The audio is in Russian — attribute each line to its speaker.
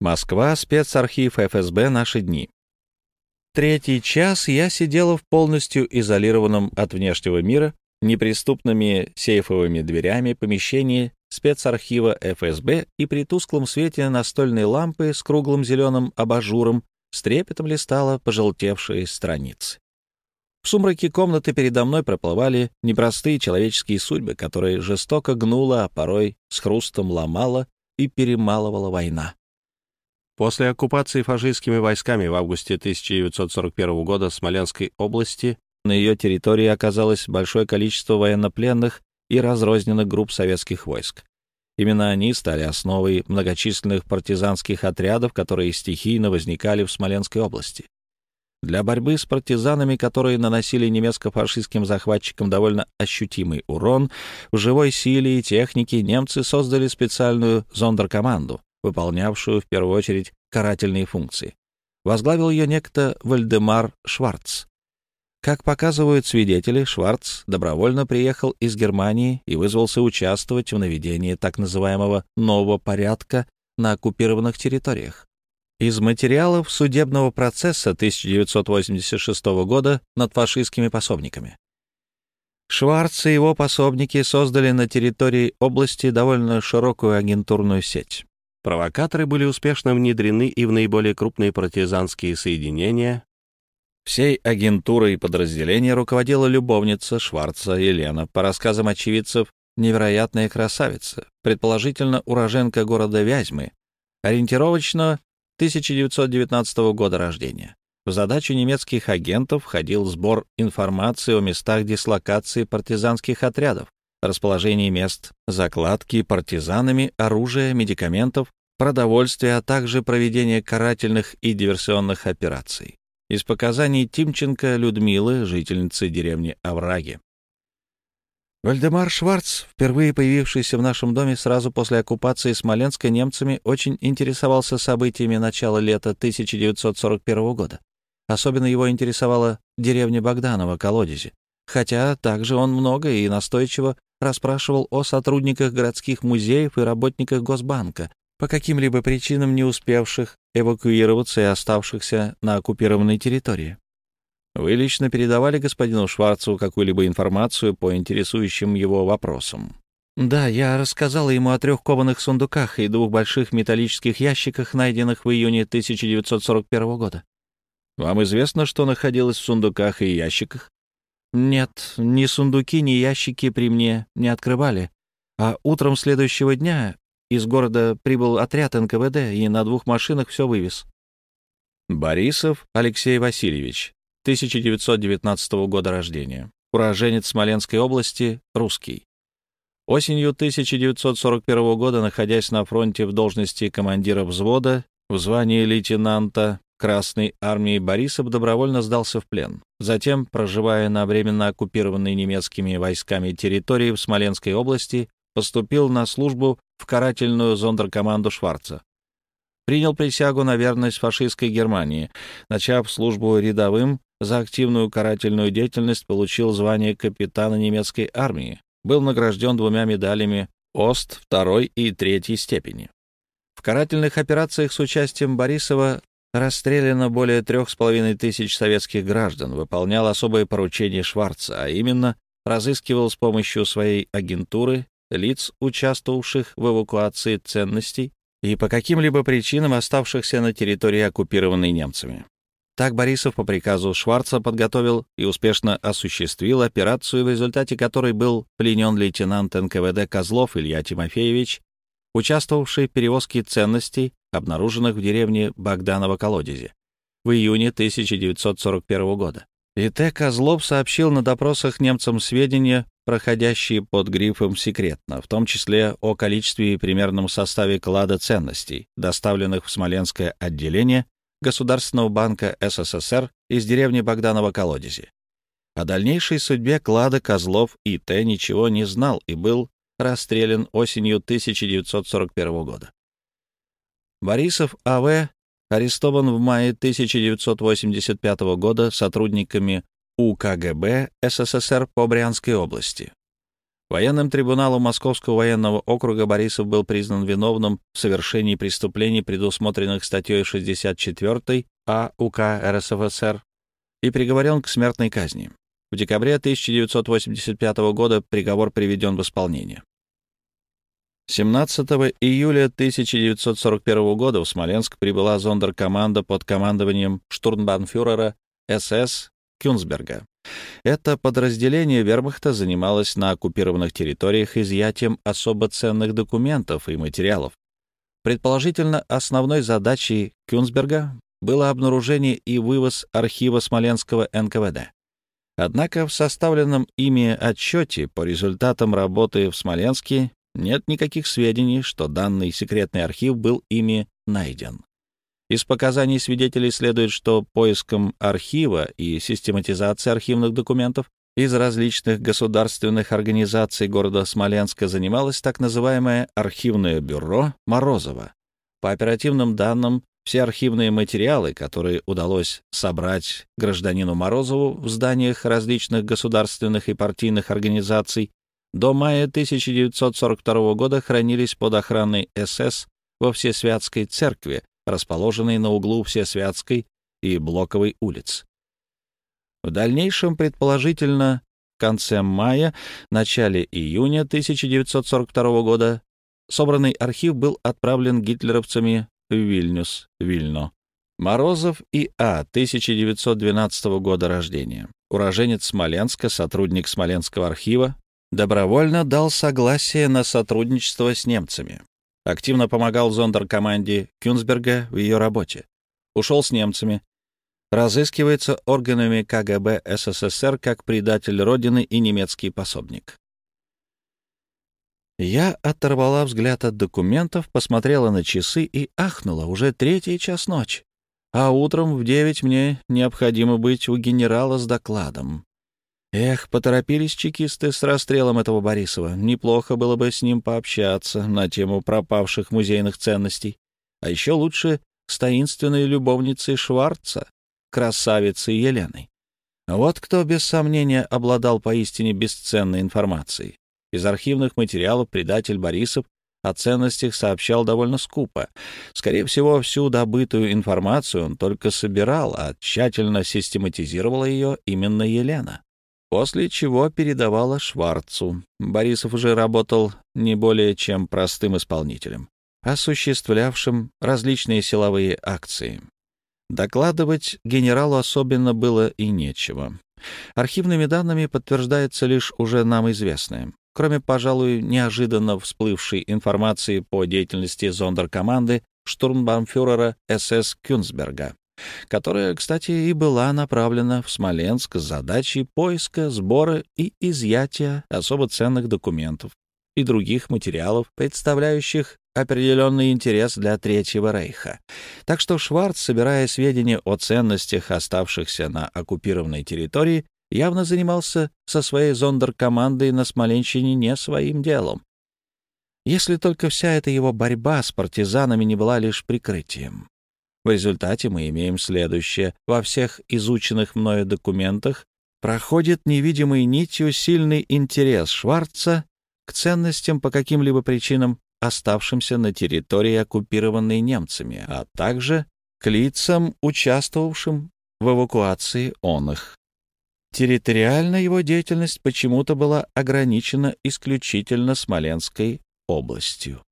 Speaker 1: Москва, спецархив ФСБ «Наши дни». Третий час я сидела в полностью изолированном от внешнего мира, неприступными сейфовыми дверями помещении спецархива ФСБ и при тусклом свете настольной лампы с круглым зеленым абажуром с трепетом листала пожелтевшие страницы. В сумраке комнаты передо мной проплывали непростые человеческие судьбы, которые жестоко гнула, а порой с хрустом ломала и перемалывала война. После оккупации фашистскими войсками в августе 1941 года Смоленской области на ее территории оказалось большое количество военнопленных и разрозненных групп советских войск. Именно они стали основой многочисленных партизанских отрядов, которые стихийно возникали в Смоленской области. Для борьбы с партизанами, которые наносили немецко-фашистским захватчикам довольно ощутимый урон, в живой силе и технике немцы создали специальную зондеркоманду, выполнявшую в первую очередь карательные функции. Возглавил ее некто Вальдемар Шварц. Как показывают свидетели, Шварц добровольно приехал из Германии и вызвался участвовать в наведении так называемого «нового порядка» на оккупированных территориях. Из материалов судебного процесса 1986 года над фашистскими пособниками. Шварц и его пособники создали на территории области довольно широкую агентурную сеть. Провокаторы были успешно внедрены и в наиболее крупные партизанские соединения. Всей агентурой подразделения руководила любовница Шварца Елена, по рассказам очевидцев, невероятная красавица, предположительно уроженка города Вязьмы, ориентировочно 1919 года рождения. В задачу немецких агентов входил сбор информации о местах дислокации партизанских отрядов, расположении мест закладки партизанами, оружия, медикаментов, продовольствия, а также проведение карательных и диверсионных операций. Из показаний Тимченко Людмилы, жительницы деревни Овраги. Вальдемар Шварц, впервые появившийся в нашем доме сразу после оккупации Смоленска немцами, очень интересовался событиями начала лета 1941 года. Особенно его интересовала деревня Богданова, Колодези, хотя также он много и настойчиво расспрашивал о сотрудниках городских музеев и работниках Госбанка, по каким-либо причинам не успевших эвакуироваться и оставшихся на оккупированной территории. Вы лично передавали господину Шварцу какую-либо информацию по интересующим его вопросам? Да, я рассказала ему о трех кованых сундуках и двух больших металлических ящиках, найденных в июне 1941 года. Вам известно, что находилось в сундуках и ящиках? Нет, ни сундуки, ни ящики при мне не открывали. А утром следующего дня из города прибыл отряд НКВД и на двух машинах все вывез. Борисов Алексей Васильевич, 1919 года рождения, уроженец Смоленской области, русский. Осенью 1941 года, находясь на фронте в должности командира взвода в звании лейтенанта Красной армии, Борисов добровольно сдался в плен. Затем, проживая на временно оккупированной немецкими войсками территории в Смоленской области, поступил на службу в карательную зондеркоманду Шварца. Принял присягу на верность фашистской Германии. Начав службу рядовым, за активную карательную деятельность получил звание капитана немецкой армии. Был награжден двумя медалями ОСТ второй и третьей степени. В карательных операциях с участием Борисова расстреляно более трех с половиной тысяч советских граждан, выполнял особые поручения Шварца, а именно разыскивал с помощью своей агентуры лиц, участвовавших в эвакуации ценностей и по каким-либо причинам оставшихся на территории, оккупированной немцами. Так Борисов по приказу Шварца подготовил и успешно осуществил операцию, в результате которой был пленен лейтенант НКВД Козлов Илья Тимофеевич, участвовавший в перевозке ценностей, обнаруженных в деревне Богданово-Колодезе в июне 1941 года. И Т. Козлов сообщил на допросах немцам сведения, проходящие под грифом «секретно», в том числе о количестве и примерном составе клада ценностей, доставленных в Смоленское отделение Государственного банка СССР из деревни Богданова-Колодези. О дальнейшей судьбе клада Козлов и Т. ничего не знал и был расстрелян осенью 1941 года. Борисов А.В арестован в мае 1985 года сотрудниками УКГБ СССР по Брянской области. Военным трибуналом Московского военного округа Борисов был признан виновным в совершении преступлений, предусмотренных статьей 64 А УК РСФСР, и приговорен к смертной казни. В декабре 1985 года приговор приведен в исполнение. 17 июля 1941 года в Смоленск прибыла зондеркоманда под командованием штурмбанфюрера СС Кюнсберга. Это подразделение вермахта занималось на оккупированных территориях изъятием особо ценных документов и материалов. Предположительно, основной задачей Кюнсберга было обнаружение и вывоз архива Смоленского НКВД. Однако в составленном ими отчете по результатам работы в Смоленске нет никаких сведений, что данный секретный архив был ими найден. Из показаний свидетелей следует, что поиском архива и систематизацией архивных документов из различных государственных организаций города Смоленска занималось так называемое архивное бюро Морозова. По оперативным данным, все архивные материалы, которые удалось собрать гражданину Морозову в зданиях различных государственных и партийных организаций, до мая 1942 года хранились под охраной СС во Всесвятской церкви расположенный на углу Всесвятской и Блоковой улиц. В дальнейшем, предположительно, в конце мая, начале июня 1942 года собранный архив был отправлен гитлеровцами в Вильнюс, Вильно. Морозов И.А., 1912 года рождения, уроженец Смоленска, сотрудник Смоленского архива, добровольно дал согласие на сотрудничество с немцами активно помогал зондеркоманде Кюнсберга в ее работе. Ушел с немцами. Разыскивается органами КГБ СССР как предатель Родины и немецкий пособник. Я оторвала взгляд от документов, посмотрела на часы и ахнула. Уже третий час ночи. А утром в девять мне необходимо быть у генерала с докладом. Эх, поторопились чекисты с расстрелом этого Борисова. Неплохо было бы с ним пообщаться на тему пропавших музейных ценностей. А еще лучше с таинственной любовницей Шварца, красавицей Еленой. Вот кто, без сомнения, обладал поистине бесценной информацией. Из архивных материалов предатель Борисов о ценностях сообщал довольно скупо. Скорее всего, всю добытую информацию он только собирал, а тщательно систематизировала ее именно Елена после чего передавала Шварцу. Борисов уже работал не более чем простым исполнителем, осуществлявшим различные силовые акции. Докладывать генералу особенно было и нечего. Архивными данными подтверждается лишь уже нам известное. Кроме, пожалуй, неожиданно всплывшей информации по деятельности зондеркоманды штурмбанфюрера СС Кюнсберга которая, кстати, и была направлена в Смоленск с задачей поиска, сбора и изъятия особо ценных документов и других материалов, представляющих определенный интерес для Третьего Рейха. Так что Шварц, собирая сведения о ценностях, оставшихся на оккупированной территории, явно занимался со своей зондеркомандой на Смоленщине не своим делом. Если только вся эта его борьба с партизанами не была лишь прикрытием. В результате мы имеем следующее. Во всех изученных мною документах проходит невидимой нитью сильный интерес Шварца к ценностям по каким-либо причинам, оставшимся на территории, оккупированной немцами, а также к лицам, участвовавшим в эвакуации он их. Территориально его деятельность почему-то была ограничена исключительно Смоленской областью.